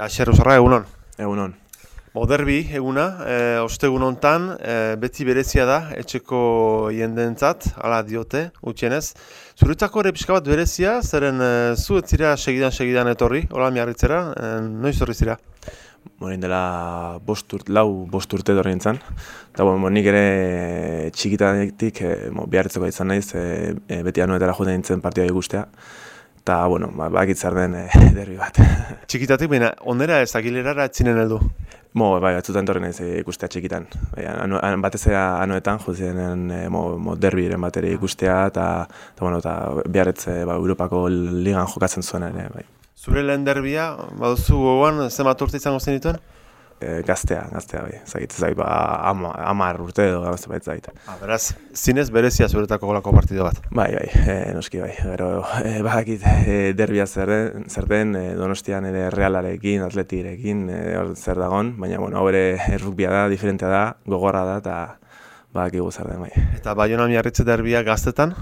Aixer Usarra, egunon. Egunon. Moderbi eguna, e, ostegun hontan, e, beti berezia da, etxeko jendentzat, ala diote, utxenez. Zuretzako ere pixka bat berezia, zeren e, zu ez zira segidan-segidan etorri, hola miarritzera, e, noiz horri zira? Morin dela bost urt, lau bost urte dorri nintzen. Eta bon, nik ere txikitanetik e, biharritzeko izan naiz, e, e, beti anuetara joan nintzen partia guztia. Eta, bueno, ba, bakitzar den e, derbi bat. Txikitatik, baina, onera ez agilerara etzinen heldu? Mo, bai, batzutan torren ez ikustea txikitan. Bai, anu, an, batez ere anuetan, jozien e, mo, mo derbiren bateri ikustea, eta, eta, bueno, eta biharretze ba, Europako ligan jokatzen zuen ere, bai. Zure lehen derbia, baduzu gogoan, zenbat urte izango zen dituen? E, gaztea, gaztea, bai. Zagit, zagit, ba, ama, amar urte edo, gazte bait zagit. Ah, beraz, zinez berezia zuretako golako partido bat? Bai, bai, e, noski bai. Gero, e, bakit, e, derbia zer zer den e, donostian ere realarekin, atletirekin, e, zer dagon, baina, bueno, hau ere errukbia da, diferentea da, gogorra da, eta badakigu zer den, bai. Eta Bayona miarritze derbia gaztetan?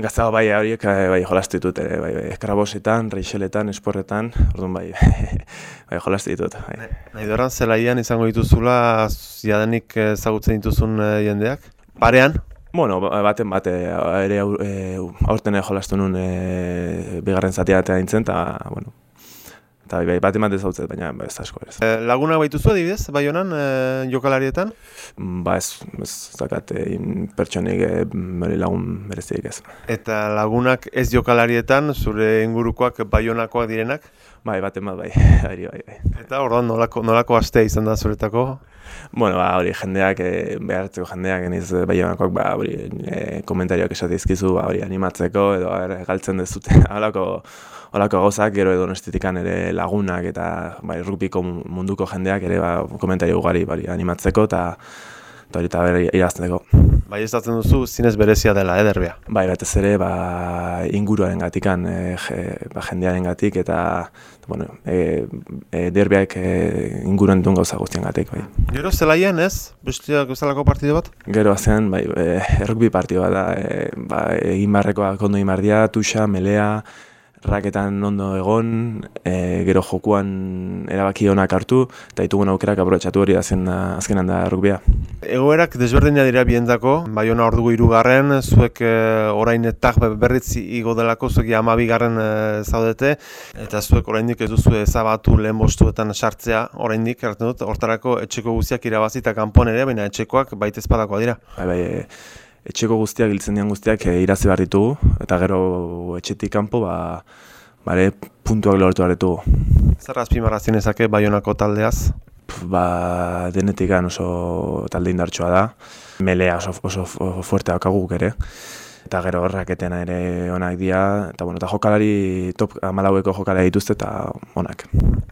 Gaztago bai, horiek eh, bai, jolastu ditut, ere, bai, bai, eskrabosetan, reixeletan, esporretan, orduan bai, bai, jolastu ditut. Bai. Nahi doran, zelaian izango dituzula, ziadenik ezagutzen dituzun eh, jendeak? Parean? Bueno, ba, baten bate, ere aurten jolastu nun e, bigarren zatea eta nintzen, eta, bueno, eta bai, bat eman dezautzet, baina ba, ez asko ez. E, laguna baituzu adibidez, bai honan, e, jokalarietan? Mm, ba ez, ez zakat e, pertsonik e, lagun berezirik ez. Eta lagunak ez jokalarietan, zure ingurukoak bai honakoak direnak? Bai, bat eman bai, bai, bai, bai. Eta orduan nolako, nolako astea izan da zuretako? Bueno, ba, hori jendeak, e, behartzeko jendeak, eniz bai honakoak, ba, hori e, komentarioak esatizkizu, ba, hori animatzeko, edo galtzen dezute, halako, holako gozak gero edo nestetikan ere lagunak eta bai, rugbyko munduko jendeak ere ba, komentario ugari bai, animatzeko eta eta hori eta irazteko. Bai ez duzu zinez berezia dela, ederbea? Bai, batez ere ba, inguruaren gatikan, e, ba, jendearen gatik eta bueno, e, e, derbeak e, inguruan duen gauza guztien gatik. Bai. Gero zelaian ez? Bestiak bezalako partido bat? Gero azean, bai, e, rugby partido bat da, e, ba, egin barrekoa kondo imardia, tuxa, melea, raketan ondo egon, e, gero jokuan erabaki onak hartu, eta ditugun aukerak aprobetsatu hori azken, azkenan da rugbia. Egoerak desberdina dira bientzako, bai hona ordugu irugarren, zuek e, orain etak berriz igo delako, zuek amabigarren e, zaudete, eta zuek oraindik ez duzu ezabatu lehen bostuetan sartzea, oraindik, erraten dut, hortarako etxeko guztiak irabazi eta kanpon ere, baina etxekoak baita espadakoa dira. Bai, bai, e, etxeko guztiak, giltzen dian guztiak e, irazi behar ditugu, eta gero etxetik kanpo, ba, bare, puntuak lortu behar ditugu. Zer azpimarra zinezake Baionako taldeaz? Ba, denetik oso talde indartsua da, melea oso, oso fuerte guk ere, eta gero horraketen ere onak dira, eta bueno, eta jokalari top amalaueko jokalari dituzte eta onak.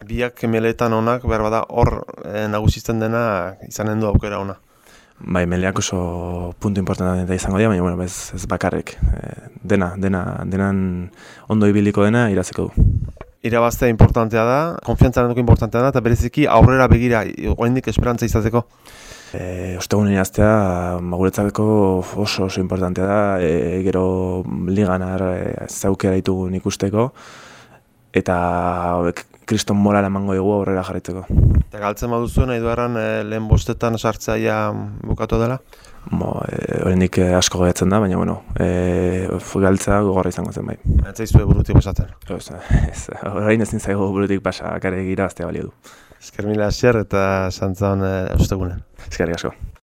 Biak meletan onak, behar bada hor eh, nagusizten dena izanen du aukera ona. Bai, meleak oso puntu importantea izango dira, baina bueno, ez, ez bakarrik. E, dena, dena, denan ondo ibiliko dena iraziko du. Irabaztea importantea da, konfiantzaren duko importantea da, eta bereziki aurrera begira, oraindik esperantza izateko. E, Ostegunen aztea, maguretzako oso oso importantea da, e, gero liganar e, zaukera ditugun ikusteko, eta kriston moral emango dugu aurrera jarritzeko. Eta galtzen baduzu nahi duaran e, lehen bostetan sartzaia bukatu dela? Mo, e, e, asko gaitzen da, baina bueno, e, galtza gogorra izango zen bai. Ez zaizu burutik pasatzen? Ez, ez, orain ezin zaigu burutik pasa, kare gira aztea balio du. Esker mila esker eta santzan e, ustegunen. Esker asko.